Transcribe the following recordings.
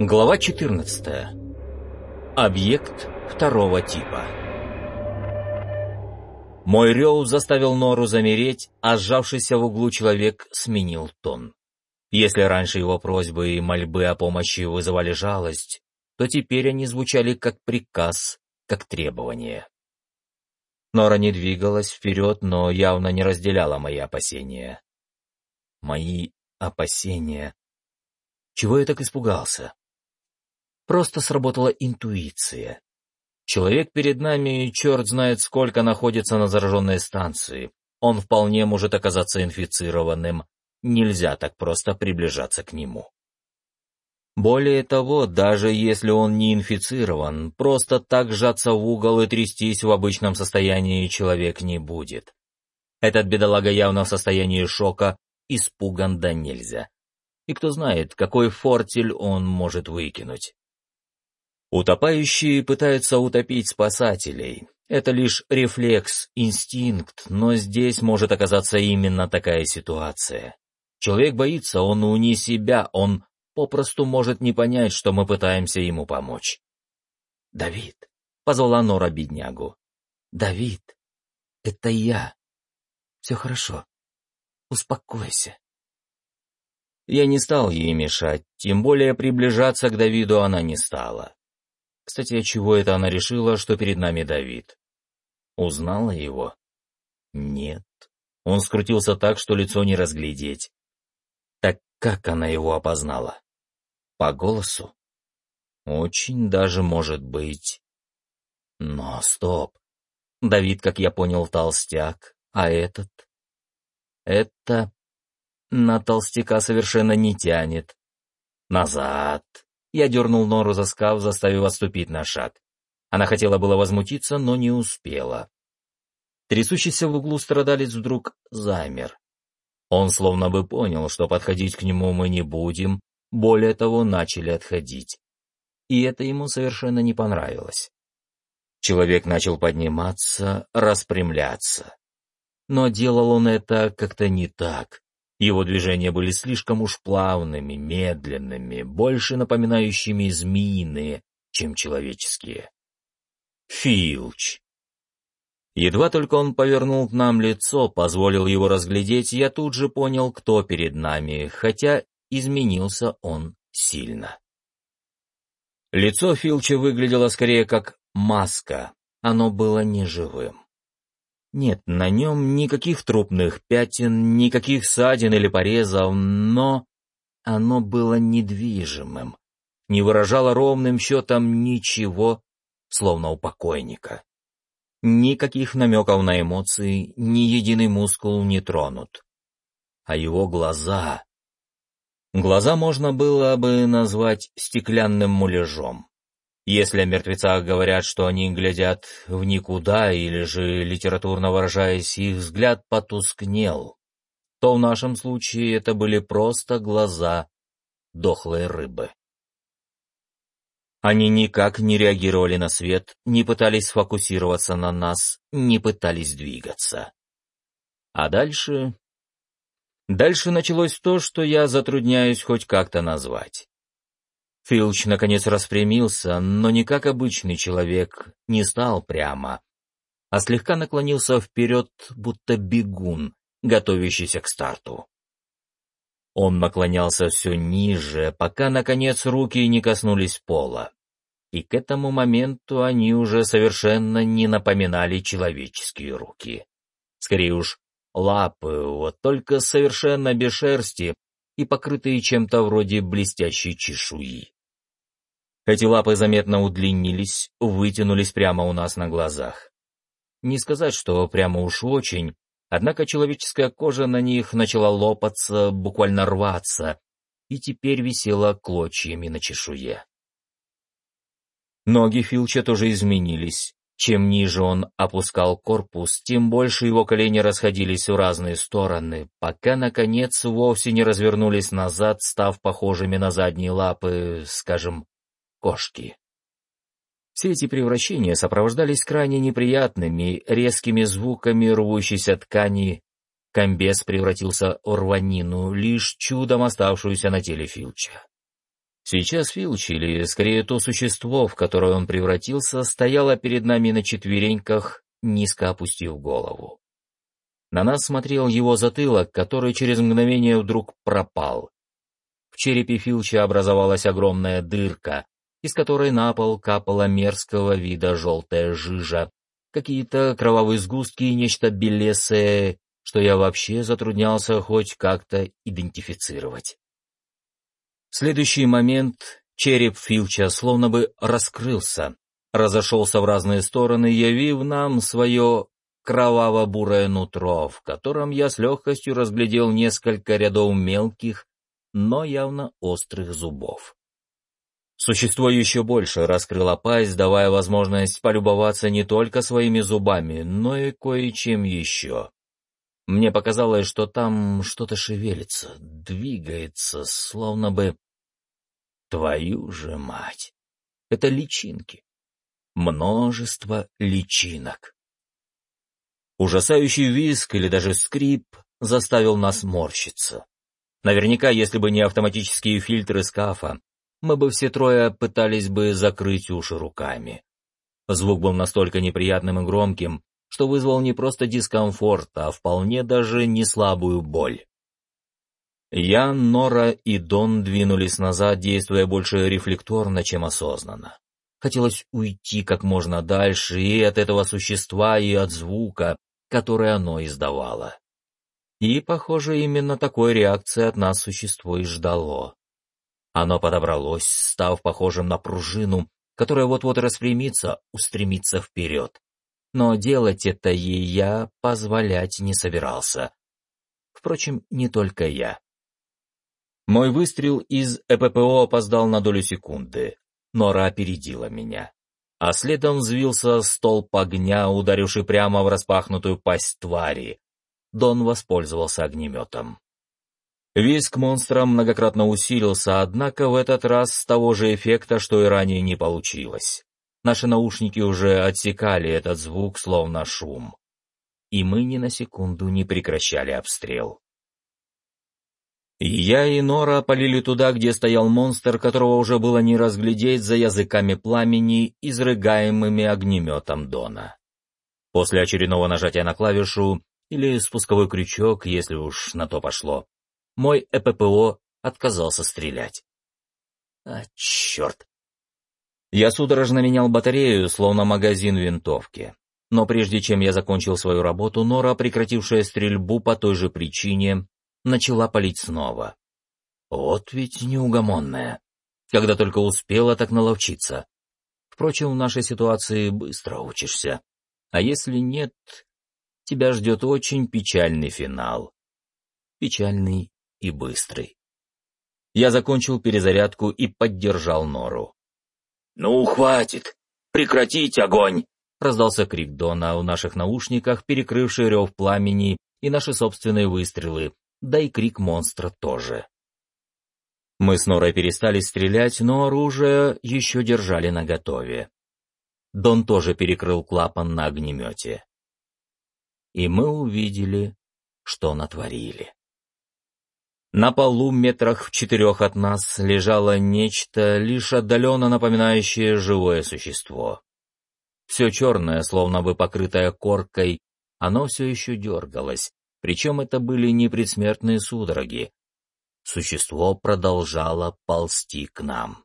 Глава 14. Объект второго типа. Мой рев заставил Нору замереть, а сжавшийся в углу человек сменил тон. Если раньше его просьбы и мольбы о помощи вызывали жалость, то теперь они звучали как приказ, как требование. Нора не двигалась вперед, но явно не разделяла мои опасения. Мои опасения. Чего я так испугался? Просто сработала интуиция. Человек перед нами, черт знает сколько, находится на зараженной станции. Он вполне может оказаться инфицированным. Нельзя так просто приближаться к нему. Более того, даже если он не инфицирован, просто так сжаться в угол и трястись в обычном состоянии человек не будет. Этот бедолага явно в состоянии шока, испуган да нельзя. И кто знает, какой фортель он может выкинуть. Утопающие пытаются утопить спасателей. Это лишь рефлекс, инстинкт, но здесь может оказаться именно такая ситуация. Человек боится, он уни себя, он попросту может не понять, что мы пытаемся ему помочь. «Давид», — позвала Нора беднягу, — «Давид, это я. Все хорошо. Успокойся». Я не стал ей мешать, тем более приближаться к Давиду она не стала. Кстати, от чего это она решила, что перед нами Давид? Узнала его? Нет. Он скрутился так, что лицо не разглядеть. Так как она его опознала? По голосу? Очень даже может быть. Но стоп. Давид, как я понял, толстяк, а этот? Это на толстяка совершенно не тянет. Назад. Я дернул Нору за скаф, заставив отступить на шаг. Она хотела было возмутиться, но не успела. Трясущийся в углу страдалец вдруг замер. Он словно бы понял, что подходить к нему мы не будем, более того, начали отходить. И это ему совершенно не понравилось. Человек начал подниматься, распрямляться. Но делал он это как-то не так. Его движения были слишком уж плавными, медленными, больше напоминающими змеиные, чем человеческие. Филч. Едва только он повернул к нам лицо, позволил его разглядеть, я тут же понял, кто перед нами, хотя изменился он сильно. Лицо Филча выглядело скорее как маска, оно было неживым. Нет, на нем никаких трупных пятен, никаких ссадин или порезов, но оно было недвижимым, не выражало ровным счетом ничего, словно у покойника. Никаких намеков на эмоции, ни единый мускул не тронут. А его глаза... Глаза можно было бы назвать стеклянным муляжом. Если о мертвецах говорят, что они глядят в никуда, или же, литературно выражаясь, их взгляд потускнел, то в нашем случае это были просто глаза дохлой рыбы. Они никак не реагировали на свет, не пытались сфокусироваться на нас, не пытались двигаться. А дальше... Дальше началось то, что я затрудняюсь хоть как-то назвать. Филч наконец распрямился, но не как обычный человек, не стал прямо, а слегка наклонился вперед, будто бегун, готовящийся к старту. Он наклонялся все ниже, пока, наконец, руки не коснулись пола. И к этому моменту они уже совершенно не напоминали человеческие руки. Скорее уж, лапы, вот только совершенно без шерсти и покрытые чем-то вроде блестящей чешуи. Эти лапы заметно удлинились, вытянулись прямо у нас на глазах. Не сказать, что прямо уж очень, однако человеческая кожа на них начала лопаться, буквально рваться, и теперь висела клочьями на чешуе. Ноги Филча тоже изменились. Чем ниже он опускал корпус, тем больше его колени расходились в разные стороны, пока, наконец, вовсе не развернулись назад, став похожими на задние лапы, скажем, кошки. Все эти превращения сопровождались крайне неприятными, резкими звуками рвущейся ткани. Комбез превратился в рванину, лишь чудом оставшуюся на теле Филча. Сейчас Филч, или скорее то существо, в которое он превратился, стояло перед нами на четвереньках, низко опустив голову. На нас смотрел его затылок, который через мгновение вдруг пропал. В черепе Филча образовалась огромная дырка, из которой на пол капала мерзкого вида желтая жижа, какие-то кровавые сгустки и нечто белесое, что я вообще затруднялся хоть как-то идентифицировать. В следующий момент череп Филча словно бы раскрылся, разошелся в разные стороны, явив нам свое кроваво-бурое нутро, в котором я с легкостью разглядел несколько рядов мелких, но явно острых зубов. Существо еще больше раскрыло пасть, давая возможность полюбоваться не только своими зубами, но и кое-чем еще. Мне показалось, что там что-то шевелится, двигается, словно бы... Твою же мать! Это личинки. Множество личинок. Ужасающий визг или даже скрип заставил нас морщиться. Наверняка, если бы не автоматические фильтры скафа, мы бы все трое пытались бы закрыть уши руками. Звук был настолько неприятным и громким, что вызвал не просто дискомфорт, а вполне даже не слабую боль. Я, Нора и Дон двинулись назад, действуя больше рефлекторно, чем осознанно. Хотелось уйти как можно дальше и от этого существа, и от звука, который оно издавало. И, похоже, именно такой реакции от нас существо и ждало. Оно подобралось, став похожим на пружину, которая вот-вот распрямится, устремится вперед но делать это ей я позволять не собирался. Впрочем, не только я. Мой выстрел из ЭППО опоздал на долю секунды. Нора опередила меня. А следом взвился столб огня, ударивший прямо в распахнутую пасть твари. Дон воспользовался огнеметом. Виск монстра многократно усилился, однако в этот раз с того же эффекта, что и ранее не получилось. Наши наушники уже отсекали этот звук, словно шум. И мы ни на секунду не прекращали обстрел. Я и Нора полили туда, где стоял монстр, которого уже было не разглядеть за языками пламени, изрыгаемыми огнеметом Дона. После очередного нажатия на клавишу, или спусковой крючок, если уж на то пошло, мой ЭППО отказался стрелять. А, черт! Я судорожно менял батарею, словно магазин винтовки. Но прежде чем я закончил свою работу, Нора, прекратившая стрельбу по той же причине, начала палить снова. Вот ведь неугомонная. Когда только успела так наловчиться. Впрочем, в нашей ситуации быстро учишься. А если нет, тебя ждет очень печальный финал. Печальный и быстрый. Я закончил перезарядку и поддержал Нору. «Ну, хватит! Прекратить огонь!» Раздался крик Дона у наших наушниках, перекрывший рев пламени и наши собственные выстрелы, да и крик монстра тоже. Мы с Норой перестали стрелять, но оружие еще держали наготове. Дон тоже перекрыл клапан на огнемете. И мы увидели, что натворили. На полу метрах в четырех от нас лежало нечто, лишь отдаленно напоминающее живое существо. Все черное, словно бы покрытое коркой, оно все еще дергалось, причем это были не предсмертные судороги. Существо продолжало ползти к нам.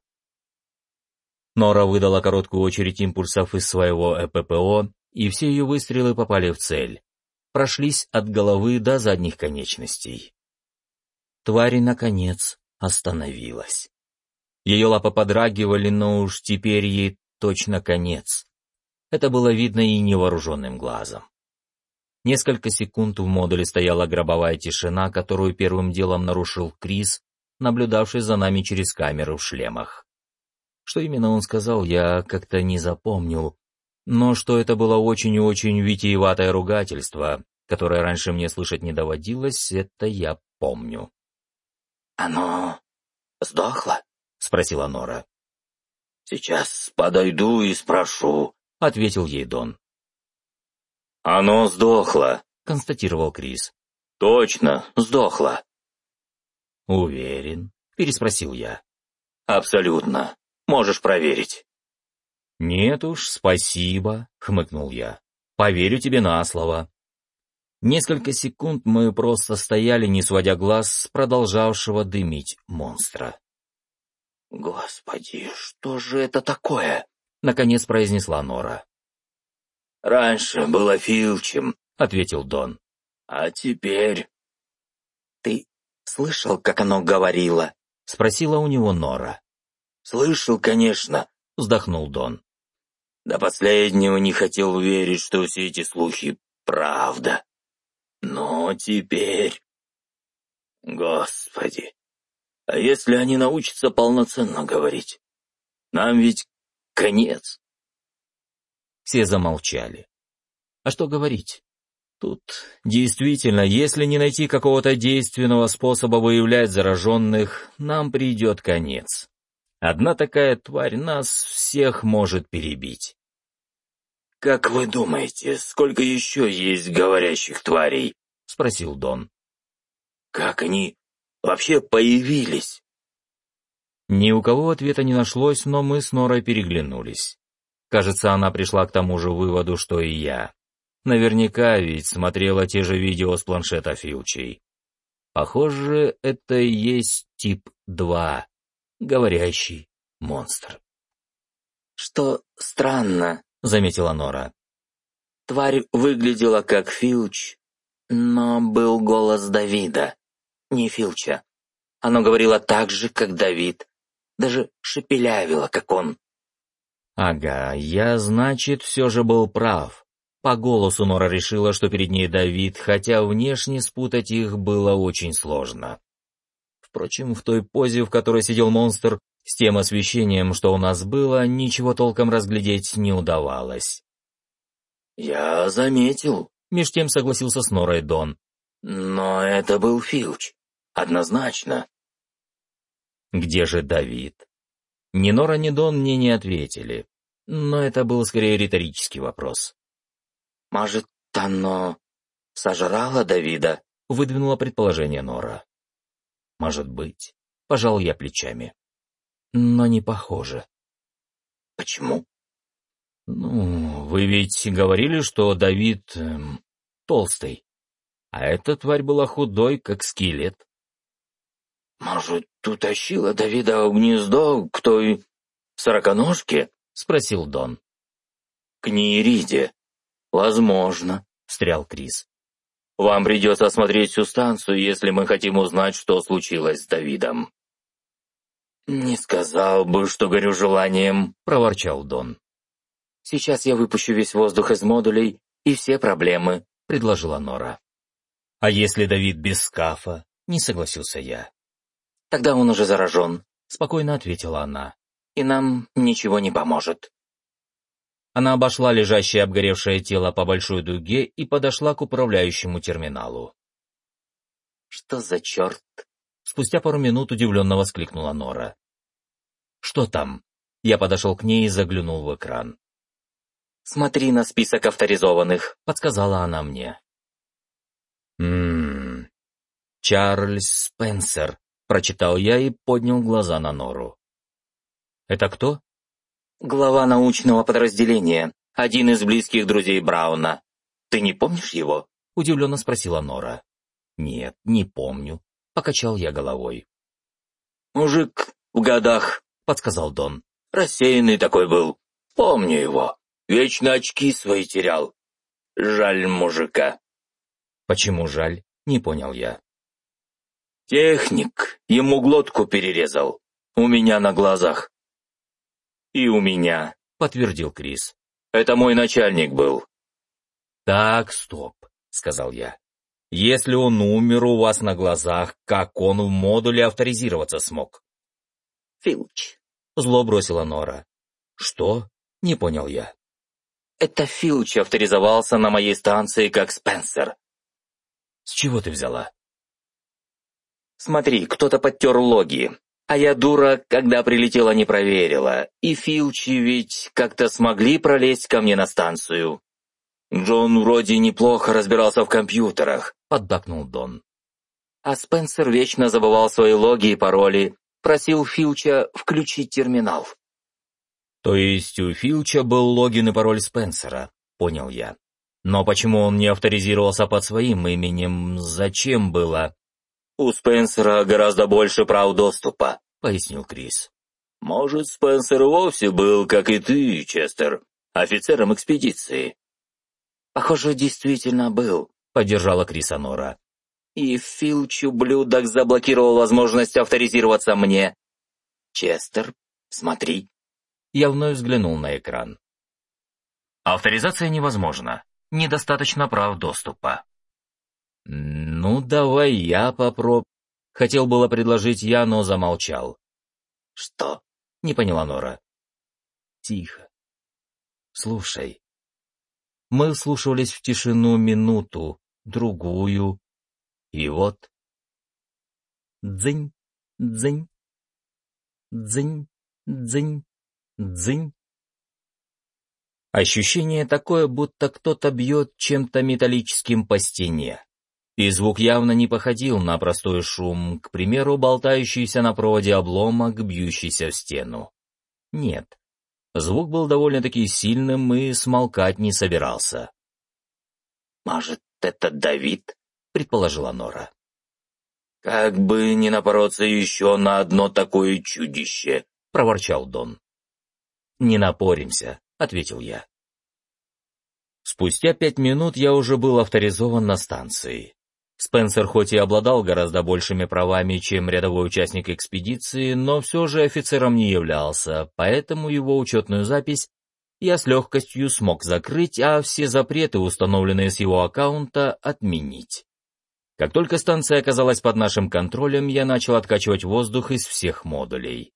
Нора выдала короткую очередь импульсов из своего ЭППО, и все ее выстрелы попали в цель. Прошлись от головы до задних конечностей тварь, наконец, остановилась. Ее лапы подрагивали, но уж теперь ей точно конец. Это было видно и невооруженным глазом. Несколько секунд в модуле стояла гробовая тишина, которую первым делом нарушил Крис, наблюдавший за нами через камеру в шлемах. Что именно он сказал, я как-то не запомнил, но что это было очень и очень витиеватое ругательство, которое раньше мне слышать не доводилось, это я помню. «Оно сдохло?» — спросила Нора. «Сейчас подойду и спрошу», — ответил ей Дон. «Оно сдохло», — констатировал Крис. «Точно, сдохло». «Уверен?» — переспросил я. Абсолютно. Можешь проверить. «Нет уж, спасибо», — хмыкнул я. «Поверю тебе на слово». Несколько секунд мы просто стояли, не сводя глаз с продолжавшего дымить монстра. «Господи, что же это такое?» — наконец произнесла Нора. «Раньше было Филчем», — ответил Дон. «А теперь...» «Ты слышал, как оно говорило?» — спросила у него Нора. «Слышал, конечно», — вздохнул Дон. «До последнего не хотел верить, что все эти слухи — правда. Но теперь... Господи, а если они научатся полноценно говорить? Нам ведь конец. Все замолчали. А что говорить? Тут действительно, если не найти какого-то действенного способа выявлять зараженных, нам придет конец. Одна такая тварь нас всех может перебить. «Как вы думаете, сколько еще есть говорящих тварей?» — спросил Дон. «Как они вообще появились?» Ни у кого ответа не нашлось, но мы с Норой переглянулись. Кажется, она пришла к тому же выводу, что и я. Наверняка ведь смотрела те же видео с планшета Филчей. Похоже, это и есть тип 2, говорящий монстр. «Что странно», — заметила Нора. Тварь выглядела как Филч, но был голос Давида, не Филча. Оно говорило так же, как Давид, даже шепелявило, как он. Ага, я, значит, все же был прав. По голосу Нора решила, что перед ней Давид, хотя внешне спутать их было очень сложно. Впрочем, в той позе, в которой сидел монстр, с тем освещением, что у нас было, ничего толком разглядеть не удавалось. «Я заметил», — меж тем согласился с Норой Дон. «Но это был Филч. Однозначно». «Где же Давид?» Ни Нора, ни Дон мне не ответили, но это был скорее риторический вопрос. «Может, оно сожрало Давида?» — выдвинула предположение Нора. «Может быть», — пожал я плечами но не похоже. Почему? Ну, вы ведь говорили, что Давид эм, толстый, а эта тварь была худой, как скелет. Может, утащила Давида в гнездо к той сороконожке? — спросил Дон. «К Неириде. Возможно», — встрял Крис. «Вам придется осмотреть всю станцию, если мы хотим узнать, что случилось с Давидом». «Не сказал бы, что горю желанием», — проворчал Дон. «Сейчас я выпущу весь воздух из модулей, и все проблемы», — предложила Нора. «А если Давид без скафа?» — не согласился я. «Тогда он уже заражен», — спокойно ответила она. «И нам ничего не поможет». Она обошла лежащее обгоревшее тело по большой дуге и подошла к управляющему терминалу. «Что за черт?» Спустя пару минут удивленно воскликнула Нора. «Что там?» Я подошел к ней и заглянул в экран. «Смотри на список авторизованных», — подсказала она мне. «Ммм... Чарльз Спенсер», — прочитал я и поднял глаза на Нору. «Это кто?» «Глава научного подразделения, один из близких друзей Брауна. Ты не помнишь его?» — удивленно спросила Нора. «Нет, не помню», — покачал я головой. «Мужик в годах», — подсказал Дон. «Рассеянный такой был. Помню его. Вечно очки свои терял. Жаль мужика». «Почему жаль?» — не понял я. «Техник ему глотку перерезал. У меня на глазах». «И у меня», — подтвердил Крис. «Это мой начальник был». «Так, стоп», — сказал я. Если он умер у вас на глазах, как он в модуле авторизироваться смог? Филч. Зло бросила Нора. Что? Не понял я. Это Филч авторизовался на моей станции как Спенсер. С чего ты взяла? Смотри, кто-то подтер логи. А я дура, когда прилетела, не проверила. И Филчи ведь как-то смогли пролезть ко мне на станцию. Джон вроде неплохо разбирался в компьютерах, поддакнул Дон. А Спенсер вечно забывал свои логи и пароли, просил Филча включить терминал. То есть у Филча был логин и пароль Спенсера, понял я. Но почему он не авторизировался под своим именем? Зачем было? «У Спенсера гораздо больше прав доступа», — пояснил Крис. «Может, Спенсер вовсе был, как и ты, Честер, офицером экспедиции?» «Похоже, действительно был», — поддержала Криса Нора. «И Филч, ублюдок, заблокировал возможность авторизироваться мне. Честер, смотри». Я вновь взглянул на экран. Авторизация невозможна. Недостаточно прав доступа. «Ну, давай я попроб...» Хотел было предложить я, но замолчал. «Что?» — не поняла Нора. «Тихо. Слушай». Мы вслушивались в тишину минуту, другую, и вот... Дзынь, дзынь, дзынь, дзынь, дзынь. Ощущение такое, будто кто-то бьет чем-то металлическим по стене. И звук явно не походил на простой шум, к примеру, болтающийся на проводе обломок, бьющийся в стену. Нет. Звук был довольно-таки сильным и смолкать не собирался. «Может, это Давид?» — предположила Нора. «Как бы не напороться еще на одно такое чудище!» — проворчал Дон. «Не напоримся», — ответил я. Спустя пять минут я уже был авторизован на станции. Спенсер хоть и обладал гораздо большими правами, чем рядовой участник экспедиции, но все же офицером не являлся, поэтому его учетную запись я с легкостью смог закрыть, а все запреты, установленные с его аккаунта, отменить. Как только станция оказалась под нашим контролем, я начал откачивать воздух из всех модулей.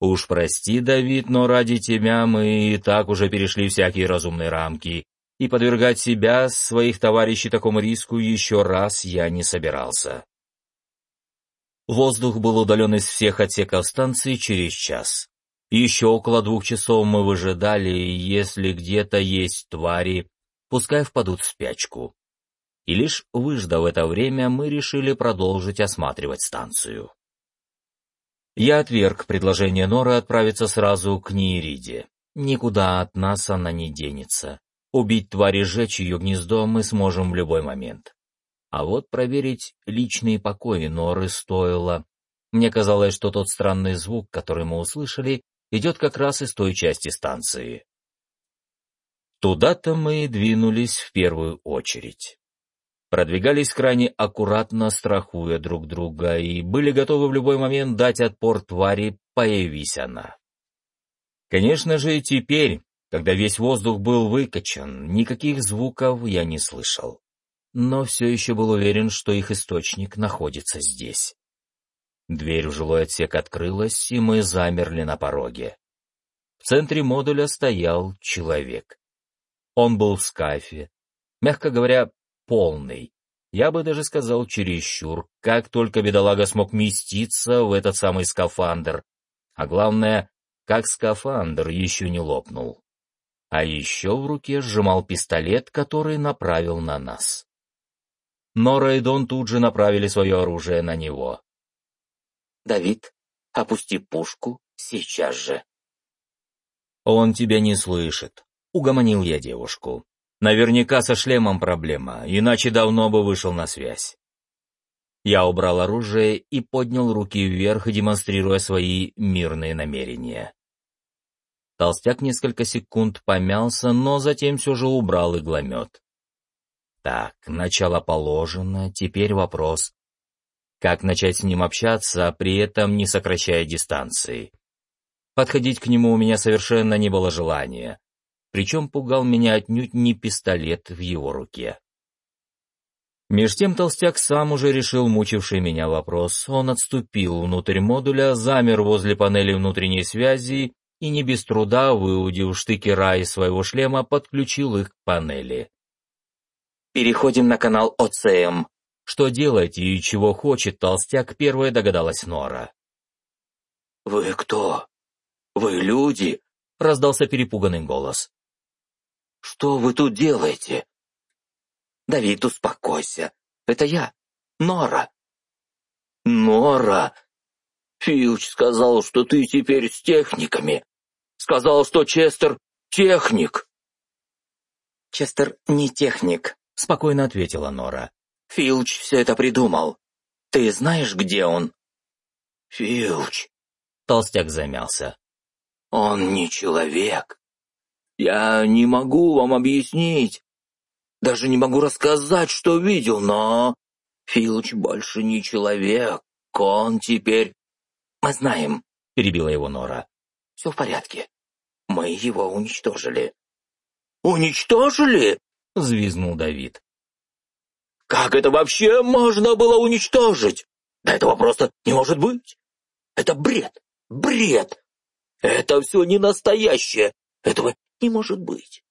Уж прости, Давид, но ради тебя мы и так уже перешли всякие разумные рамки, и подвергать себя, своих товарищей такому риску еще раз я не собирался. Воздух был удален из всех отсеков станции через час. Еще около двух часов мы выжидали, если где-то есть твари, пускай впадут в спячку. И лишь выждав это время, мы решили продолжить осматривать станцию. Я отверг предложение Норы отправиться сразу к Нейриде. Никуда от нас она не денется. Убить тварь и сжечь ее гнездо мы сможем в любой момент. А вот проверить личные покои норы стоило. Мне казалось, что тот странный звук, который мы услышали, идет как раз из той части станции. Туда-то мы и двинулись в первую очередь. Продвигались крайне аккуратно, страхуя друг друга, и были готовы в любой момент дать отпор твари, появись она. Конечно же, и теперь когда весь воздух был выкачан, никаких звуков я не слышал. Но все еще был уверен, что их источник находится здесь. Дверь в жилой отсек открылась, и мы замерли на пороге. В центре модуля стоял человек. Он был в скафе, мягко говоря, полный. Я бы даже сказал чересчур, как только бедолага смог меститься в этот самый скафандр. А главное, как скафандр еще не лопнул а еще в руке сжимал пистолет, который направил на нас. Нора и тут же направили свое оружие на него. «Давид, опусти пушку сейчас же». «Он тебя не слышит», — угомонил я девушку. «Наверняка со шлемом проблема, иначе давно бы вышел на связь». Я убрал оружие и поднял руки вверх, демонстрируя свои мирные намерения. Толстяк несколько секунд помялся, но затем все же убрал игломет. Так, начало положено, теперь вопрос. Как начать с ним общаться, при этом не сокращая дистанции? Подходить к нему у меня совершенно не было желания. Причем пугал меня отнюдь не пистолет в его руке. Меж тем толстяк сам уже решил мучивший меня вопрос. Он отступил внутрь модуля, замер возле панели внутренней связи и не без труда, выудив штыкера из своего шлема, подключил их к панели. «Переходим на канал ОЦМ». Что делать и чего хочет толстяк, первая догадалась Нора. «Вы кто? Вы люди?» — раздался перепуганный голос. «Что вы тут делаете?» «Давид, успокойся. Это я, Нора». «Нора!» Филч сказал, что ты теперь с техниками. Сказал, что Честер — техник. Честер не техник, — спокойно ответила Нора. Филч все это придумал. Ты знаешь, где он? Филч. Толстяк замялся. Он не человек. Я не могу вам объяснить. Даже не могу рассказать, что видел, но... Филч больше не человек. Он теперь... Мы знаем, — перебила его Нора. Все в порядке. Мы его уничтожили. Уничтожили? — взвизгнул Давид. Как это вообще можно было уничтожить? Да этого просто не может быть. Это бред, бред. Это все не настоящее. Этого не может быть.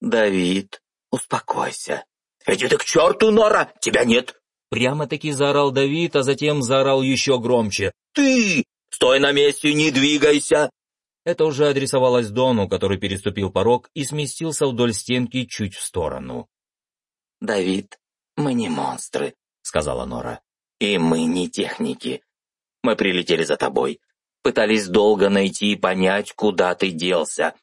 Давид, успокойся. Иди ты к черту, Нора, тебя нет. Прямо-таки заорал Давид, а затем заорал еще громче. Ты! Стой на месте, не двигайся! Это уже адресовалось Дону, который переступил порог и сместился вдоль стенки чуть в сторону. «Давид, мы не монстры», — сказала Нора. «И мы не техники. Мы прилетели за тобой. Пытались долго найти и понять, куда ты делся».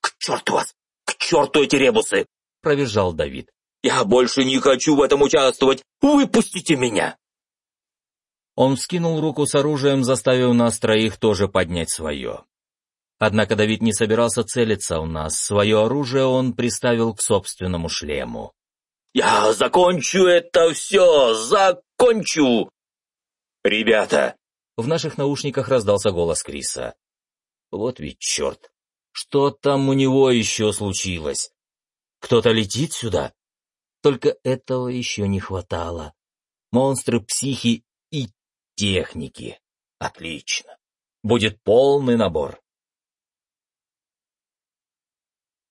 «К черту вас! К черту эти ребусы!» — провизжал Давид. «Я больше не хочу в этом участвовать! Выпустите меня!» Он вскинул руку с оружием, заставив нас троих тоже поднять свое. Однако Давид не собирался целиться у нас, свое оружие он приставил к собственному шлему. «Я закончу это все! Закончу!» «Ребята!» В наших наушниках раздался голос Криса. «Вот ведь черт! Что там у него еще случилось? Кто-то летит сюда?» Только этого еще не хватало. Монстры, психи и техники. Отлично. Будет полный набор.